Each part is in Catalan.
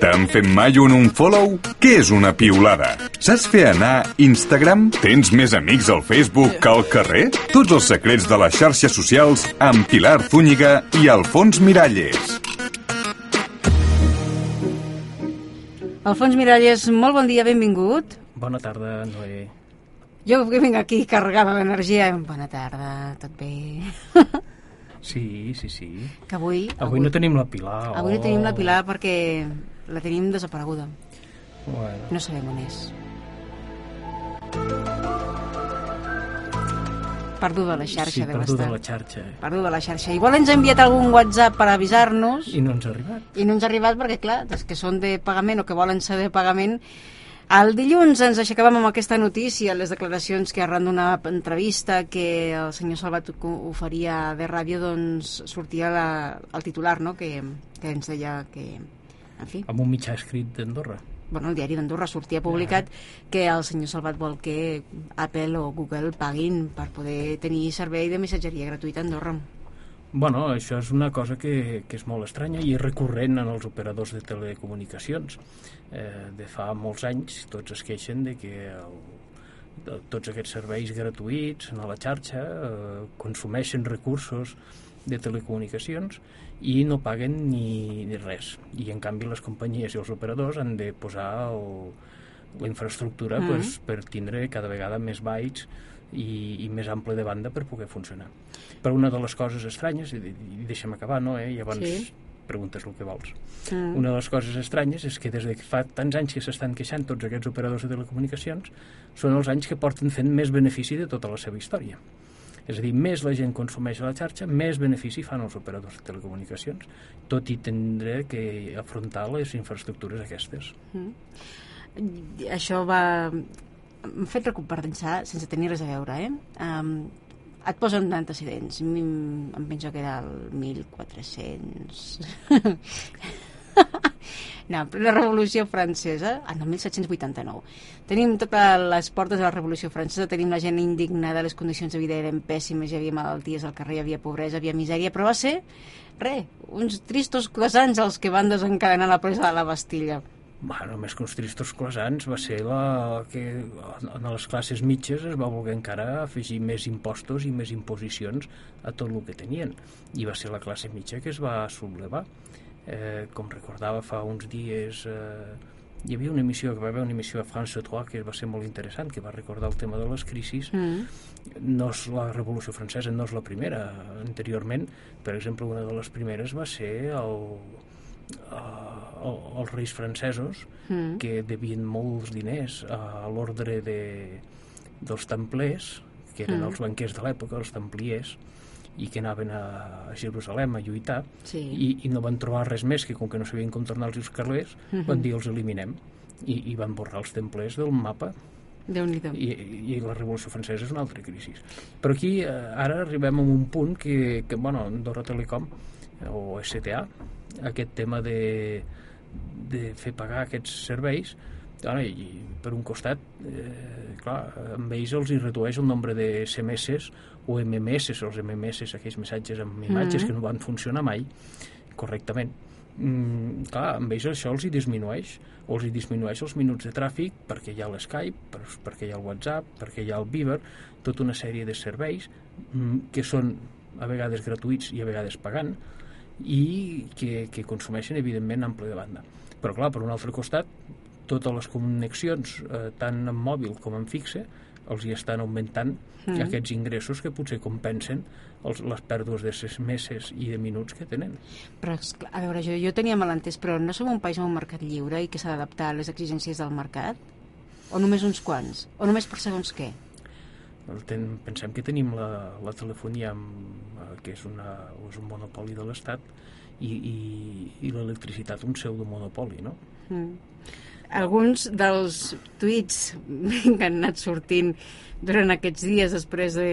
T'han fet mai un unfollow? Què és una piulada? Saps fer anar Instagram? Tens més amics al Facebook que al carrer? Tots els secrets de les xarxes socials amb Pilar Zúñiga i Alfons Miralles. Alfons Miralles, molt bon dia, benvingut. Bona tarda, Noé. Jo que vinc aquí carregada d'energia. Bona tarda, tot bé? Sí, sí, sí. Que avui... Avui, no tenim la Pilar. Avui no tenim la Pilar perquè la tenim desapareguda. Bueno. No sabem on és. Perduda la xarxa, sí, deu perduda estar. la xarxa. eh? Perduda la xarxa. Igual ens ha enviat algun WhatsApp per avisar-nos I no ens ha arribat. i no ens ha arribat perquè, clar, els que són de pagament o que volen ser de pagament el dilluns ens aixecàvem amb aquesta notícia, les declaracions que arran d'una entrevista que el senyor Salvat oferia de ràdio, doncs sortia la, el titular, no?, que, que ens deia que, en fi, Amb un mitjà escrit d'Andorra. bueno, el diari d'Andorra sortia publicat que el senyor Salvat vol que Apple o Google paguin per poder tenir servei de missatgeria gratuïta a Andorra. Bueno, això és una cosa que, que és molt estranya i és recurrent en els operadors de telecomunicacions. Eh, de fa molts anys tots es queixen de que el, de, tots aquests serveis gratuïts a la xarxa eh, consumeixen recursos de telecomunicacions i no paguen ni, ni res. I en canvi les companyies i els operadors han de posar el, la infraestructura Mm. pues, per tindre cada vegada més bytes i, i més ample de banda per poder funcionar. Però una de les coses estranyes, i, i deixa'm acabar, no? Eh? I Sí. sí. preguntes el que vols. Mm. Una de les coses estranyes és que des de que fa tants anys que s'estan queixant tots aquests operadors de telecomunicacions són els anys que porten fent més benefici de tota la seva història. És a dir, més la gent consumeix a la xarxa, més benefici fan els operadors de telecomunicacions, tot i tindre que afrontar les infraestructures aquestes. això va m'ha fet recompensar sense tenir res a veure eh? um, et posen antecedents em penso que era el 1400 no, la Revolució Francesa en el 1789 tenim totes les portes de la Revolució Francesa tenim la gent indignada, les condicions de vida eren pèssimes, hi havia malalties al carrer, hi havia pobresa, hi havia misèria, però va ser res, uns tristos croissants els que van desencadenar la presa de la Bastilla. Bueno, més que uns tristos clasants va ser la que en les classes mitges es va voler encara afegir més impostos i més imposicions a tot el que tenien. I va ser la classe mitja que es va sublevar eh, com recordava fa uns dies eh, hi havia una emissió que va haver una emissió a France 3 que va ser molt interessant que va recordar el tema de les crisis mm. no és la Revolució Francesa no és la primera anteriorment per exemple una de les primeres va ser el, uh, el, els reis francesos Mm. que devien molts diners a l'ordre de, dels templers que eren Mm. els banquers de l'època, els templiers i que anaven a, a Jerusalem a lluitar Sí. i, i no van trobar res més que com que no sabien com tornar els carlers Mhm. van dir els eliminem i, i van borrar els templers del mapa déu nhi i, i la Revolució Francesa és una altra crisi. Però aquí eh, ara arribem a un punt que, que bueno, Andorra Telecom eh, o STA, aquest tema de, de fer pagar aquests serveis, ara, i per un costat, eh, clar, amb ells els hi redueix el nombre de SMS o MMS, els MMS, aquells missatges amb imatges Mhm. que no van funcionar mai correctament. Mm, clar, amb ells això els hi disminueix o els hi disminueix els minuts de tràfic perquè hi ha l'Skype, per, perquè hi ha el WhatsApp, perquè hi ha el Viber, tota una sèrie de serveis mm, que són a vegades gratuïts i a vegades pagant i que, que consumeixen evidentment ample de banda. Però clar, per un altre costat, totes les connexions, eh, tant en mòbil com en fixe, els hi estan augmentant Mm. aquests ingressos que potser compensen els, les pèrdues de meses i de minuts que tenen. Però, a veure, jo, jo tenia mal entès, però no som un país amb un mercat lliure i que s'ha d'adaptar a les exigències del mercat? O només uns quants? O només per segons què? Ten, pensem que tenim la, la telefonia amb, eh, que és, una, és un monopoli de l'Estat i, i, i l'electricitat un pseudomonopoli, no? Mm. Alguns dels tuits que han anat sortint durant aquests dies després de,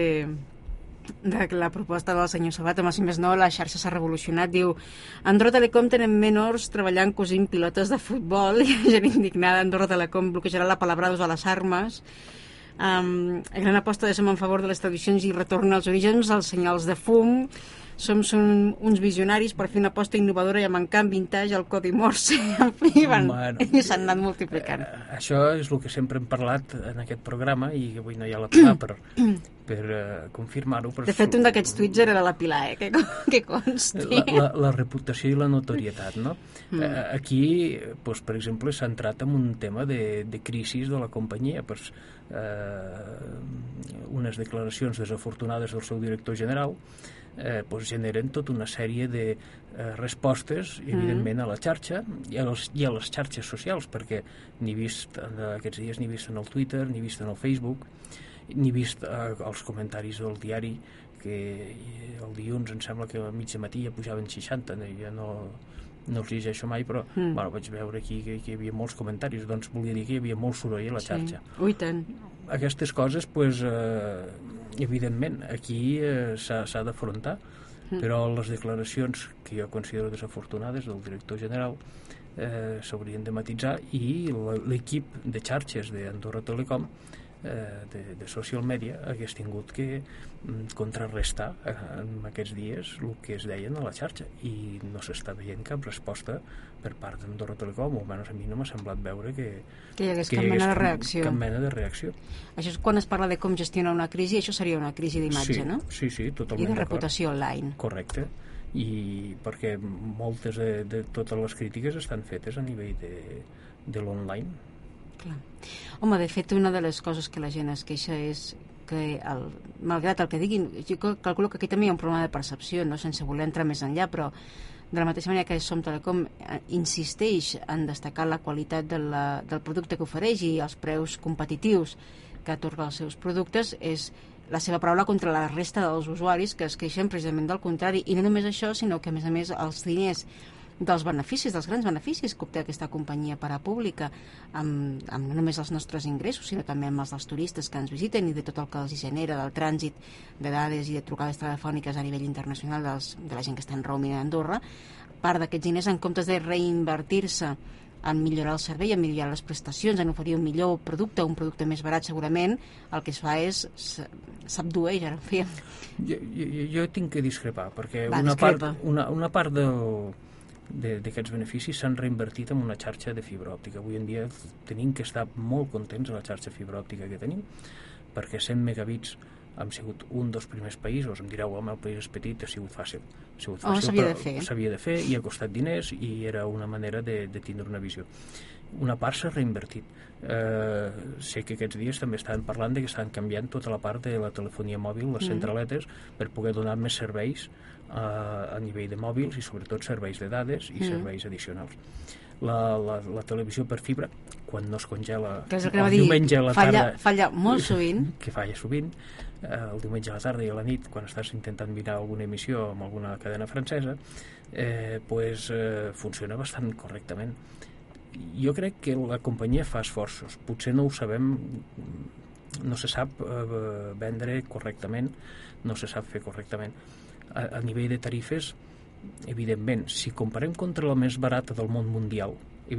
de la proposta del senyor Sabat, home, si més no, la xarxa s'ha revolucionat. Diu, Andorra Telecom tenen menors treballant cosint pilotes de futbol i gent indignada. Andorra Telecom bloquejarà la palabrados a les armes. Um, gran aposta de som en favor de les tradicions i retorn als orígens, als senyals de fum. Som, som uns visionaris per fer una aposta innovadora i amb encant vintage el codi Morse. En fi, van, Bueno. i s'han anat multiplicant. Eh, això és el que sempre hem parlat en aquest programa i avui no hi ha la Pilar per, per uh, confirmar-ho. De fet, un d'aquests tuits era de la Pilar, eh? que, que consti. la, la, la reputació i la notorietat, no? Mm. Eh, aquí, doncs, per exemple, s'ha entrat en un tema de, de crisi de la companyia, doncs, eh, unes declaracions desafortunades del seu director general eh, doncs generen tota una sèrie de eh, respostes, evidentment, a la xarxa i a, les, i a les xarxes socials, perquè n'he vist en aquests dies, n'he vist en el Twitter, n'he vist en el Facebook, n'he vist eh, els comentaris del diari que el dilluns em sembla que a mitja matí ja pujaven 60 no? ja no, no els llegeixo mai però mm. bueno, vaig veure aquí que, que hi havia molts comentaris doncs volia dir que hi havia molt soroll a la xarxa Sí. Ui, tant. aquestes coses pues, eh, evidentment aquí eh, s'ha d'afrontar Mm. però les declaracions que jo considero desafortunades del director general eh, s'haurien de matitzar i l'equip de xarxes d'Andorra Telecom de, de social media hagués tingut que mm, contrarrestar eh, en aquests dies el que es deien a la xarxa i no s'està veient cap resposta per part d'Andorra Telecom o almenys a mi no m'ha semblat veure que, Que hi hagués que cap hi mena de reacció. cap mena de reacció Això és quan es parla de com gestionar una crisi, això seria una crisi d'imatge, sí, no? Sí, sí, I totalment de d'acord. reputació online. Correcte. I perquè moltes de, de totes les crítiques estan fetes a nivell de, de l'online. Clar. Home, de fet, una de les coses que la gent es queixa és que, el, malgrat el que diguin, jo cal- calculo que aquí també hi ha un problema de percepció, no sense voler entrar més enllà, però de la mateixa manera que Som Telecom eh, insisteix en destacar la qualitat de la, del producte que ofereix i els preus competitius que atorga els seus productes, és la seva paraula contra la resta dels usuaris que es queixen precisament del contrari. I no només això, sinó que, a més a més, els diners dels beneficis, dels grans beneficis que obté aquesta companyia parapública amb, amb no només els nostres ingressos, sinó també amb els dels turistes que ens visiten i de tot el que els genera del trànsit de dades i de trucades telefòniques a nivell internacional dels, de la gent que està en roaming a Andorra, part d'aquests diners en comptes de reinvertir-se en millorar el servei, en millorar les prestacions, en oferir un millor producte, un producte més barat segurament, el que es fa és s'abdueix, ara en fi, Jo, jo, jo tinc que discrepar, perquè Va, una, part, discrepa. una, una part del, de- d'aquests beneficis s'han reinvertit en una xarxa de fibra òptica. Avui en dia tenim que estar molt contents amb la xarxa fibra òptica que tenim, perquè 100 megabits hem sigut un dels primers països, em direu, home, el país és petit, ha sigut fàcil. Ha sigut fàcil, s'havia però de fer. S'havia de fer i ha costat diners i era una manera de, de tindre una visió. Una part s'ha reinvertit. Eh, sé que aquests dies també estaven parlant de que estan canviant tota la part de la telefonia mòbil, les Mhm. centraletes, per poder donar més serveis eh, a nivell de mòbils i sobretot serveis de dades i Mhm. serveis addicionals. La, la, la televisió per fibra, quan no es congela que és el que el dir, diumenge a la falla, tarda, falla molt sovint, que falla sovint, eh, el diumenge a la tarda i a la nit, quan estàs intentant mirar alguna emissió amb alguna cadena francesa, eh, pues, eh, funciona bastant correctament. Jo crec que la companyia fa esforços. Potser no ho sabem, no se sap eh, vendre correctament, no se sap fer correctament. A, a nivell de tarifes, evidentment, si comparem contra la més barata del món mundial,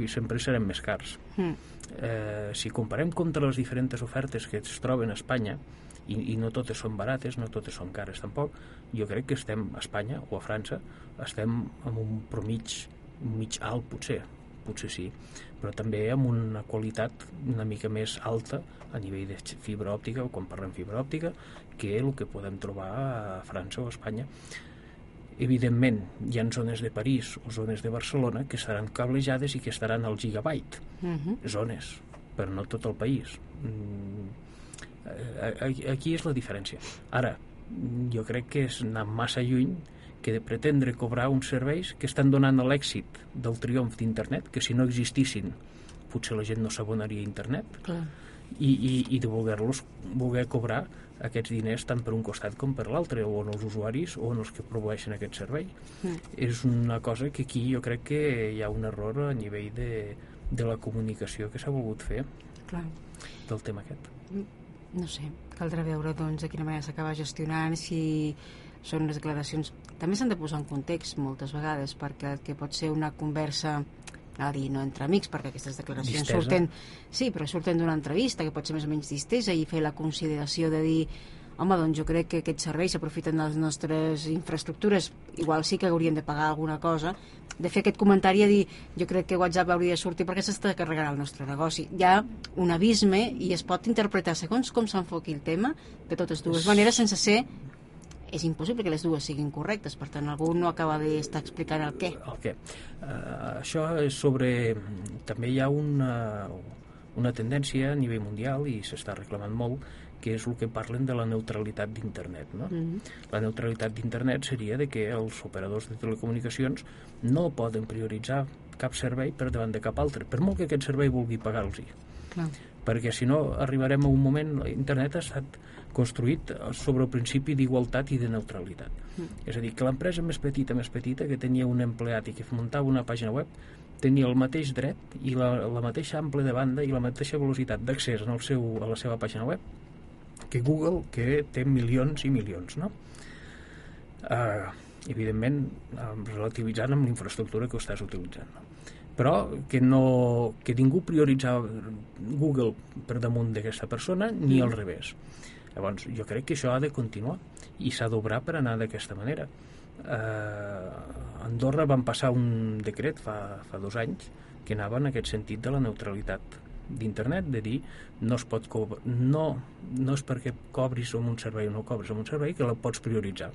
sempre serem més cars mm, eh, si comparem contra les diferents ofertes que es troben a Espanya i, i no totes són barates, no totes són cares tampoc, jo crec que estem a Espanya o a França, estem amb un promig mig alt potser, potser sí, però també amb una qualitat una mica més alta a nivell de fibra òptica o quan parlem fibra òptica que el que podem trobar a França o a Espanya evidentment hi ha zones de París o zones de Barcelona que estaran cablejades i que estaran al gigabyte mhm. zones, però no tot el país. Mm, Aquí és la diferència. Ara, jo crec que és anar massa lluny que de pretendre cobrar uns serveis que estan donant l'èxit del triomf d'internet, que si no existissin potser la gent no s'abonaria a internet, clar. i, i, i de voler-los voler cobrar aquests diners tant per un costat com per l'altre, o en els usuaris o en els que produeixen aquest servei. Mm. És una cosa que aquí jo crec que hi ha un error a nivell de, de la comunicació que s'ha volgut fer clar. del tema aquest. No sé, caldrà veure doncs, de quina manera s'acaba gestionant, si són unes declaracions... També s'han de posar en context moltes vegades, perquè el que pot ser una conversa a dir, no entre amics, perquè aquestes declaracions Distesa. surten... Sí, però surten d'una entrevista, que pot ser més o menys distesa, i fer la consideració de dir home, doncs jo crec que aquests serveis s'aprofiten de les nostres infraestructures, igual sí que haurien de pagar alguna cosa, de fer aquest comentari a dir jo crec que WhatsApp hauria de sortir perquè s'està carregant el nostre negoci. Hi ha un abisme i es pot interpretar segons com s'enfoqui el tema de totes dues maneres sense ser és impossible que les dues siguin correctes, per tant algú no acaba d'estar explicant el què. El què. Uh, això és sobre... També hi ha una, una tendència a nivell mundial i s'està reclamant molt que és el que parlen de la neutralitat d'internet. No? Mm -hmm. La neutralitat d'internet seria de que els operadors de telecomunicacions no poden prioritzar cap servei per davant de cap altre, per molt que aquest servei vulgui pagar-los-hi. Perquè si no arribarem a un moment... Internet ha estat construït sobre el principi d'igualtat i de neutralitat. Mm. És a dir, que l'empresa més petita, més petita, que tenia un empleat i que muntava una pàgina web, tenia el mateix dret i la, la mateixa ample de banda i la mateixa velocitat d'accés a la seva pàgina web que Google, que té milions i milions, no? Uh, evidentment, relativitzant amb l'infraestructura que ho estàs utilitzant. No? Però que, no, que ningú prioritzava Google per damunt d'aquesta persona ni al revés. Llavors, jo crec que això ha de continuar i s'ha d'obrar per anar d'aquesta manera. Uh, a Andorra van passar un decret fa, fa dos anys que anava en aquest sentit de la neutralitat d'internet de dir no es pot no, no és perquè cobris amb un servei o no cobris amb un servei que la pots prioritzar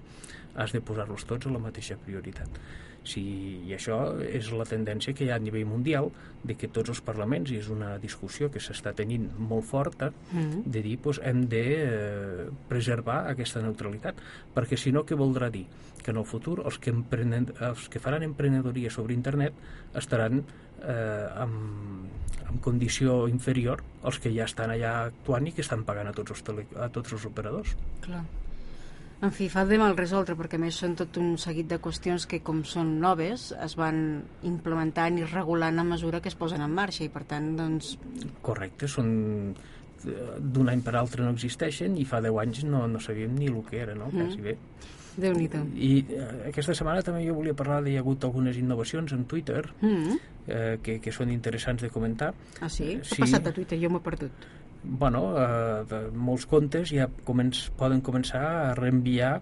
has de posar-los tots a la mateixa prioritat si, i això és la tendència que hi ha a nivell mundial de que tots els parlaments, i és una discussió que s'està tenint molt forta, mm -hmm. de dir doncs, hem de eh, preservar aquesta neutralitat, perquè si no què voldrà dir? Que en el futur els que, emprenen, els que faran emprenedoria sobre internet estaran eh, amb, amb condició inferior als que ja estan allà actuant i que estan pagant a tots els, tele, a tots els operadors. Clar. En fi, fa de mal resoldre, perquè més són tot un seguit de qüestions que, com són noves, es van implementant i regulant a mesura que es posen en marxa, i per tant, doncs... Correcte, són d'un any per altre no existeixen i fa 10 anys no, no sabíem ni el que era, no? Mm. Quasi bé. Déu nhi I eh, aquesta setmana també jo volia parlar de hi ha hagut algunes innovacions en Twitter mm. eh, que, que són interessants de comentar. Ah, sí? Què sí. ha passat a Twitter? Jo m'he perdut bueno, eh, de molts comptes ja començ, poden començar a reenviar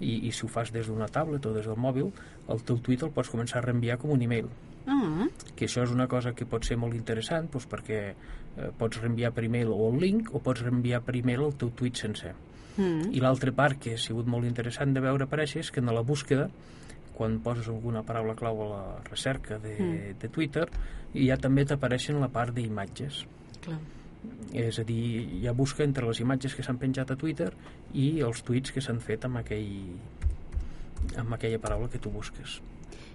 i, i si ho fas des d'una tablet o des del mòbil, el teu tuit el pots començar a reenviar com un e-mail. Uh ah. -huh. Que això és una cosa que pot ser molt interessant doncs, perquè eh, pots reenviar per e-mail o el link o pots reenviar per e-mail el teu tuit sencer. Mm. I l'altra part que ha sigut molt interessant de veure aparèixer és que en la búsqueda quan poses alguna paraula clau a la recerca de, mm. de Twitter ja també t'apareixen la part d'imatges. Clar és a dir, ja busca entre les imatges que s'han penjat a Twitter i els tuits que s'han fet amb, aquell, amb aquella paraula que tu busques.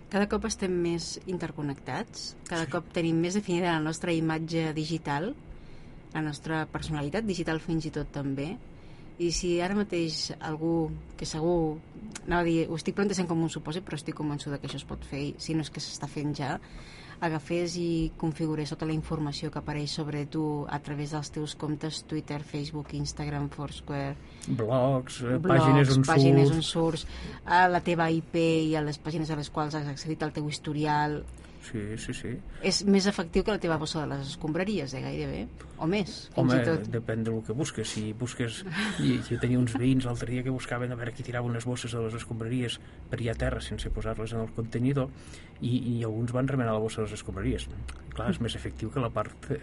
Cada cop estem més interconnectats, cada sí. cop tenim més definida la nostra imatge digital, la nostra personalitat digital fins i tot també, i si ara mateix algú que segur, anava a dir, ho estic plantejant com un supòsit, però estic convençuda que això es pot fer, si no és que s'està fent ja, agafés i configurés tota la informació que apareix sobre tu a través dels teus comptes Twitter, Facebook, Instagram, Foursquare... Blogs, eh, blogs pàgines on pàgines surts... on surts, a la teva IP i a les pàgines a les quals has accedit al teu historial, Sí, sí, sí. És més efectiu que la teva bossa de les escombraries, eh, gairebé? O més, fins Home, i tot. depèn del que busques. Si busques... I, jo tenia uns veïns l'altre dia que buscaven a veure qui tirava unes bosses de les escombraries per allà a terra sense posar-les en el contenidor i, i alguns van remenar la bossa de les escombraries. Clar, és més efectiu que la part eh,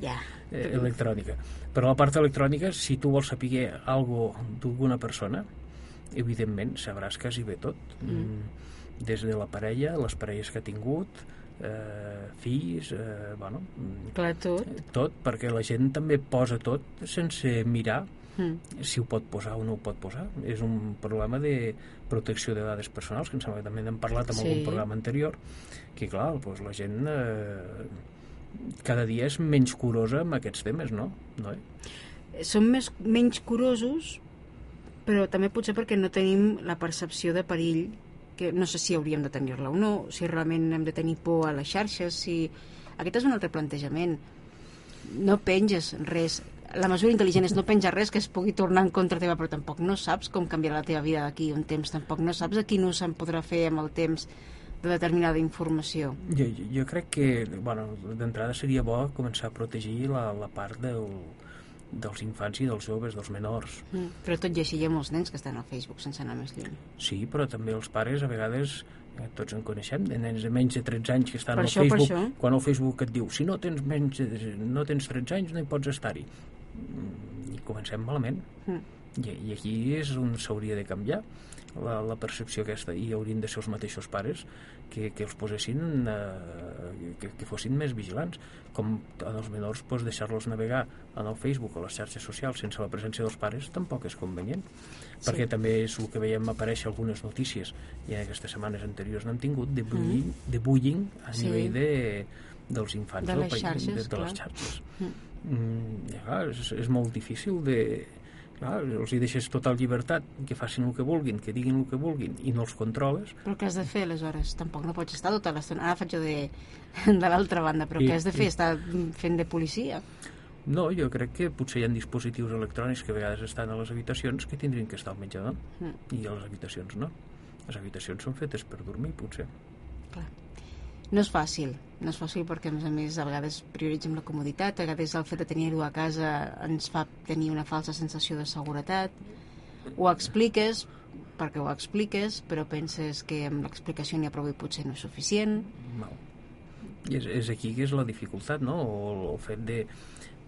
yeah. eh, electrònica. Però la part electrònica, si tu vols saber algo d'alguna persona, evidentment sabràs quasi bé tot. Mm. mm des de la parella, les parelles que ha tingut, eh, fills, eh, bueno... Clar, tot. Tot, perquè la gent també posa tot sense mirar mm. si ho pot posar o no ho pot posar. És un problema de protecció de dades personals, que em sembla que també n'hem parlat en sí. algun programa anterior, que clar, doncs la gent eh, cada dia és menys curosa amb aquests temes, no? no eh? Som més, menys curosos, però també potser perquè no tenim la percepció de perill que no sé si hauríem de tenir-la o no, si realment hem de tenir por a les xarxes, si... Aquest és un altre plantejament. No penges res. La mesura intel·ligent és no penjar res que es pugui tornar en contra teva, però tampoc no saps com canviarà la teva vida d'aquí un temps, tampoc no saps a quin ús se'n podrà fer amb el temps de determinada informació. Jo, jo, crec que, bueno, d'entrada seria bo començar a protegir la, la part del, dels infants i dels joves, dels menors. Mm. Però tot i així hi ha molts nens que estan al Facebook sense anar més lluny. Sí, però també els pares a vegades eh, tots en coneixem, de nens de menys de 13 anys que estan Per al això, Facebook, quan el Facebook et diu si no tens menys de, no tens 13 anys no hi pots estar-hi. Mm, I comencem malament. Mm. I, I aquí és on s'hauria de canviar la, la percepció aquesta i haurien de ser els mateixos pares que, que els posessin eh, que, que fossin més vigilants com en els menors pues, deixar-los navegar en el Facebook o les xarxes socials sense la presència dels pares tampoc és convenient Sí. perquè també és el que veiem aparèixer algunes notícies i en aquestes setmanes anteriors n'hem tingut de bullying, de bullying a Mm. Sí. nivell de, dels infants De del les país, xarxes, de, de les xarxes Mm. mm, ja, és, és molt difícil de clar, els hi deixes total llibertat que facin el que vulguin, que diguin el que vulguin i no els controles Però què has de fer, aleshores? Tampoc no pots estar tota l'estona. Ara faig jo de, de l'altra banda, però I- què has de fer? Estar fent de policia? no, jo crec que potser hi ha dispositius electrònics que a vegades estan a les habitacions que tindrien que estar al menjador Mm. i a les habitacions no les habitacions són fetes per dormir potser Clar. No és fàcil, no és fàcil perquè a més a més a vegades prioritzem la comoditat, a vegades el fet de tenir-ho a casa ens fa tenir una falsa sensació de seguretat, ho expliques perquè ho expliques, però penses que amb l'explicació n'hi ha prou i potser no és suficient. no. I és, és aquí que és la dificultat, no? O el fet de,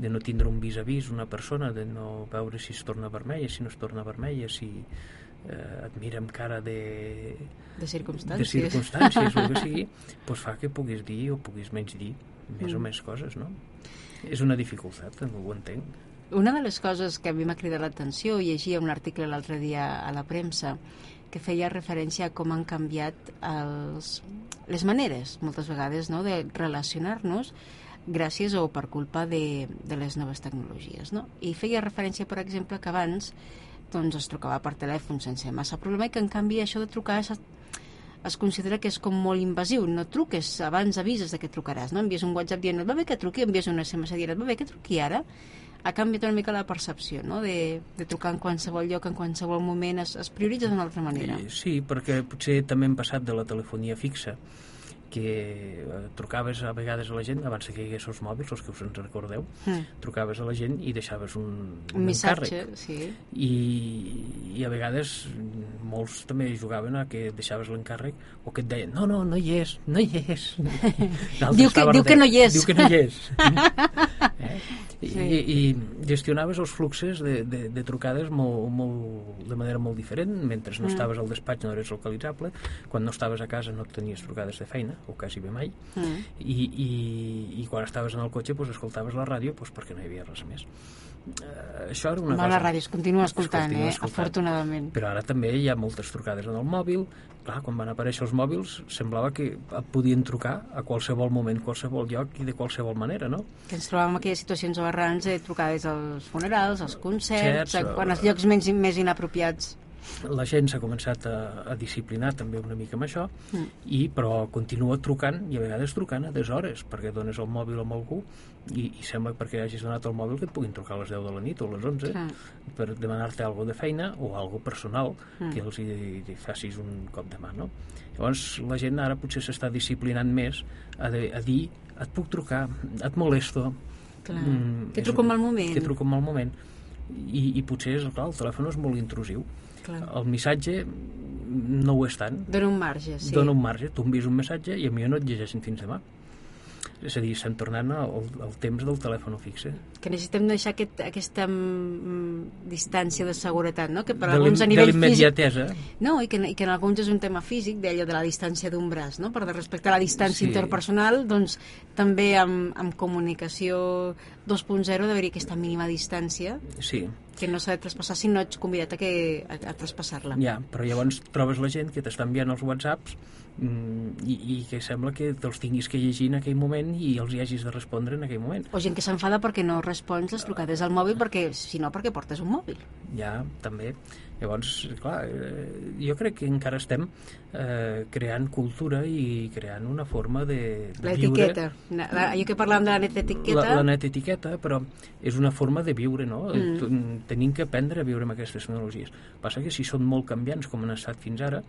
de no tindre un vis-a-vis una persona, de no veure si es torna vermella, si no es torna vermella, si eh, et mira amb cara de, De de circumstàncies. circumstàncies, el que sigui, doncs fa que puguis dir o puguis menys dir més o Mm. més coses, no? És una dificultat, ho entenc. Una de les coses que a mi m'ha cridat l'atenció, llegia un article l'altre dia a la premsa, que feia referència a com han canviat els, les maneres, moltes vegades, no?, de relacionar-nos gràcies o per culpa de, de les noves tecnologies. No? I feia referència, per exemple, que abans doncs, es trucava per telèfon sense massa problema i que, en canvi, això de trucar es, es considera que és com molt invasiu. No truques, abans avises de que trucaràs, no? Envies un WhatsApp dient, et va bé que truqui, envies un SMS dient, et va bé que truqui ara? Ha canviat una mica la percepció, no?, de, de trucar en qualsevol lloc, en qualsevol moment, es, es prioritza d'una altra manera. Sí, perquè potser també hem passat de la telefonia fixa que eh, trucaves a vegades a la gent abans que hi hagués els mòbils, els que us en recordeu Mm. trucaves a la gent i deixaves un, Un missatge, encàrrec sí. i, i a vegades mm, molts també jugaven a que deixaves l'encàrrec o que et deien, no, no, no hi és no hi és Diu que- diu que no hi és. diu que no hi és? I, Sí. i, i gestionaves els fluxes de, de, de trucades molt, molt, de manera molt diferent mentre no Mm. estaves al despatx no eres localitzable quan no estaves a casa no tenies trucades de feina o quasi bé mai Mm. i, i, i quan estaves en el cotxe pues, escoltaves la ràdio pues, perquè no hi havia res més uh, això era una Home, cosa la ràdio es continua Es escoltant, continua eh? escoltant. Afortunadament. però ara també hi ha moltes trucades en el mòbil clar, quan van aparèixer els mòbils semblava que et podien trucar a qualsevol moment, qualsevol lloc i de qualsevol manera, no? que ens trobàvem aquelles situacions aberrants de trucades als funerals, als concerts, o- quan els llocs menys, més inapropiats. La gent s'ha començat a, a disciplinar també una mica amb això, Mm. i, però continua trucant, i a vegades trucant a deshores, perquè dones el mòbil amb algú i, i sembla que perquè hagis donat el mòbil que et puguin trucar a les 10 de la nit o a les 11 Clar. per demanar-te alguna de feina o algo personal Mm. que els hi, hi facis un cop de mà, no? Llavors la gent ara potser s'està disciplinant més a, de, a dir et puc trucar, et molesto Clar. Mm, Que truco en el moment. que truco en el moment i, i potser és, clar, el telèfon és molt intrusiu Clar. el missatge no ho és tant Dona un marge, sí. dona un marge, tu envies un missatge i a mi no et llegeixen fins demà és a dir, estem tornant al, al temps del telèfon fixe Que necessitem deixar aquest, aquesta mm, distància de seguretat, no? Que per de alguns a l'im- de nivell físic... No, i que, i que en alguns és un tema físic, d'allò de la distància d'un braç, no? Per respectar la distància Sí. interpersonal, doncs també amb, amb comunicació 2.0 d'haver-hi aquesta mínima distància sí, que no s'ha de traspassar si no ets convidat a, que, a, a traspassar-la. ja, però llavors trobes la gent que t'està enviant els whatsapps mm, i, i que sembla que te'ls tinguis que llegir en aquell moment i els hi hagis de respondre en aquell moment O gent que s'enfada perquè no respons les trucades al mòbil, perquè si no, perquè portes un mòbil. ja, també llavors, clar, eh, jo crec que encara estem eh, creant cultura i creant una forma de, de viure L'etiqueta. Allò que parlàvem de la neta etiqueta... la, la net etiqueta, però és una forma de viure, no? Mm. Tenim que aprendre a viure amb aquestes tecnologies. Passa que si són molt canviants, com han estat fins ara,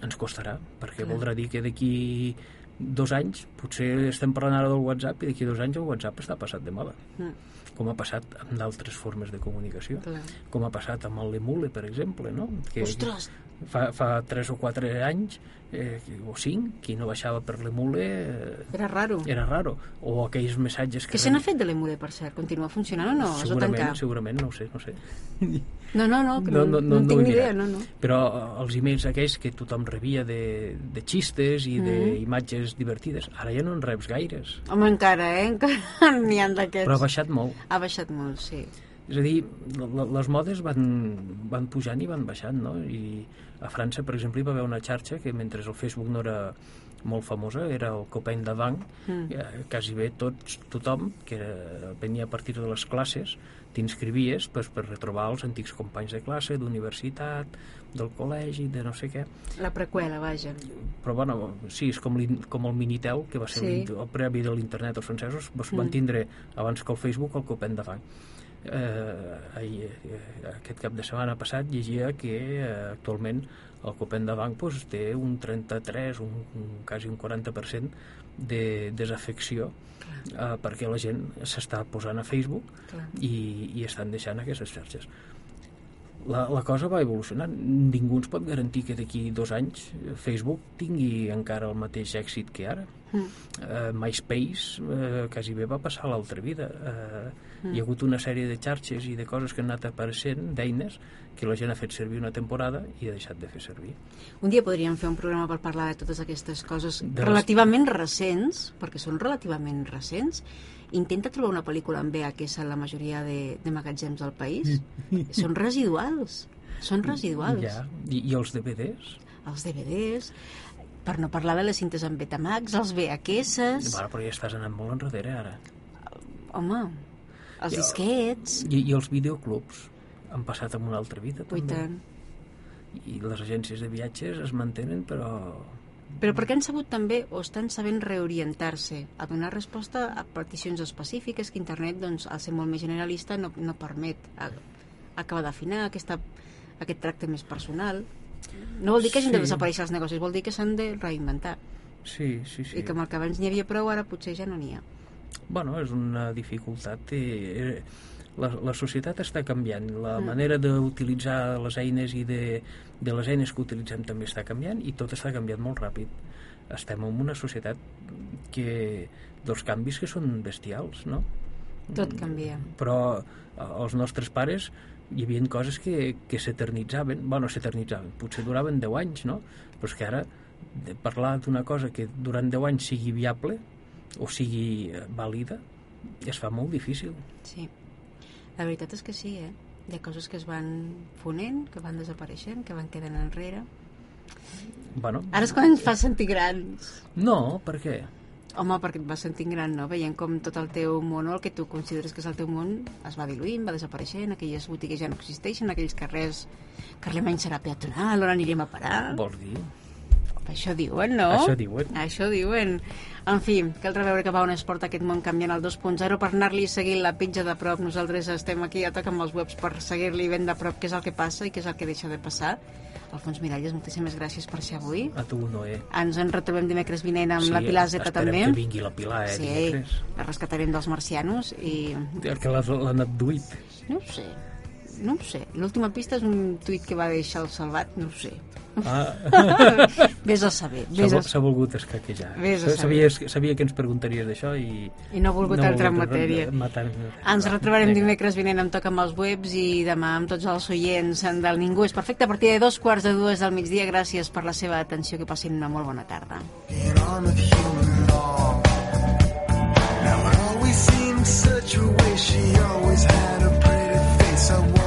ens costarà, perquè Clar. voldrà dir que d'aquí dos anys, potser estem parlant ara del WhatsApp i d'aquí dos anys el WhatsApp està passat de moda. Mm. Com ha passat amb d'altres formes de comunicació. Clar. Com ha passat amb el Lemule, per exemple, no? Que Ostres, fa, fa 3 o 4 anys, eh, o 5, qui no baixava per l'Emule eh, era raro. era raro. O aquells missatges que... Què se n'ha fet de l'Emule, per cert? Continua funcionant o no? Segurament, segurament, no ho sé, no ho sé. No, no, no, que no, no, No, no, no, no, en no tinc he ni idea, no, no. Però eh, els emails aquells que tothom rebia de, de xistes i d'imatges divertides, ara ja no en reps gaires. Home, encara, eh? Encara n'hi ha d'aquests. Però ha baixat molt. Ha baixat molt, sí. És a dir, les modes van, van pujant i van baixant, no? I a França, per exemple, hi va haver una xarxa que mentre el Facebook no era molt famosa, era el Copain d'Avant, Mm. mm. quasi bé tots, tothom, que era, venia a partir de les classes, t'inscrivies pues, per retrobar els antics companys de classe, d'universitat, del col·legi, de no sé què. La preqüela, vaja. Però, bueno, sí, és com, com el Minitel, que va ser Sí. el previ de l'internet als francesos, doncs Mm. van tindre, abans que el Facebook, el Copain d'Avant. Eh, ahir, eh, aquest cap de setmana passat llegia que eh, actualment el Copain d'Avant doncs, té un 33, un, un, quasi un 40% de desafecció eh, perquè la gent s'està posant a Facebook Clar. i, i estan deixant aquestes xarxes. La, la cosa va evolucionant. Ningú ens pot garantir que d'aquí dos anys Facebook tingui encara el mateix èxit que ara. Mm. Uh, MySpace uh, quasi bé va passar a l'altra vida. Uh, Hi ha hagut una sèrie de xarxes i de coses que han anat apareixent, d'eines, que la gent ha fet servir una temporada i ha deixat de fer servir. Un dia podríem fer un programa per parlar de totes aquestes coses De les- relativament recents, perquè són relativament recents. Intenta trobar una pel·lícula en VHS a la majoria de, de magatzems del país. són residuals. Són residuals. Ja. I, I els DVDs? Els DVDs, per no parlar de les cintes en Betamax, els VHS... Bueno, però ja estàs anant molt enrere ara. Home, els Jo- disquets... I, I els videoclubs han passat en una altra vida, també. tant. I les agències de viatges es mantenen, però Però perquè han sabut també, o estan sabent reorientar-se a donar resposta a peticions específiques que internet, doncs, al ser molt més generalista, no, no permet a, acabar d'afinar aquesta, aquest tracte més personal. No vol dir que hagin de Sí. desaparèixer els negocis, vol dir que s'han de reinventar. sí, sí, sí. I que amb el que abans n'hi havia prou, ara potser ja no n'hi ha. Bueno, és una dificultat. Eh, la, la societat està canviant. La Mm. manera d'utilitzar les eines i de, de les eines que utilitzem també està canviant i tot està canviant molt ràpid. Estem en una societat que dels canvis que són bestials, no? Tot canvia. Però eh, els nostres pares hi havia coses que, que s'eternitzaven, bueno, s'eternitzaven, potser duraven 10 anys, no? Però és que ara de parlar d'una cosa que durant 10 anys sigui viable o sigui eh, vàlida es fa molt difícil. Sí. La veritat és que sí, eh? Hi ha coses que es van fonent, que van desapareixent, que van quedant enrere. Bueno, Ara és quan ens fa sentir grans. no, per què? Home, perquè et vas sentint gran, no? Veient com tot el teu món, o el que tu consideres que és el teu món, es va diluint, va desapareixent, aquelles botigues ja no existeixen, aquells carrers... Carlemany serà peatonal, on anirem a parar? Vols dir? Això diuen, no? Això diuen. Això diuen. En fi, caldrà veure cap a on es porta aquest món canviant al 2.0 per anar-li seguint la pitja de prop. Nosaltres estem aquí a toc amb els webs per seguir-li ben de prop què és el que passa i què és el que deixa de passar. Alfons Miralles, moltíssimes gràcies per ser avui. A tu, Noé. Ens en retrobem dimecres vinent amb Sí, la Pilar Zeta també. que vingui la Pilar, eh, sí, dimecres. la rescatarem dels marcianos i... Que l'ha l'ha anat duit. No sé, no ho sé. L'última pista és un tuit que va deixar el Salvat, no ho sé. Ah, Vés a saber, s'ha volgut escaquejar. Vés a saber. Sabies, sabia que ens preguntaries d'això i... I no ha volgut entrar en matèria. Matar, Ens retrobarem dimecres vinent amb Toc amb els webs i demà amb tots els oients del Ningú és perfecte a partir de dos quarts de dues del migdia. Gràcies per la seva atenció, que passin una molt bona tarda. Now it always seemed such a waste. She always had a pretty face. I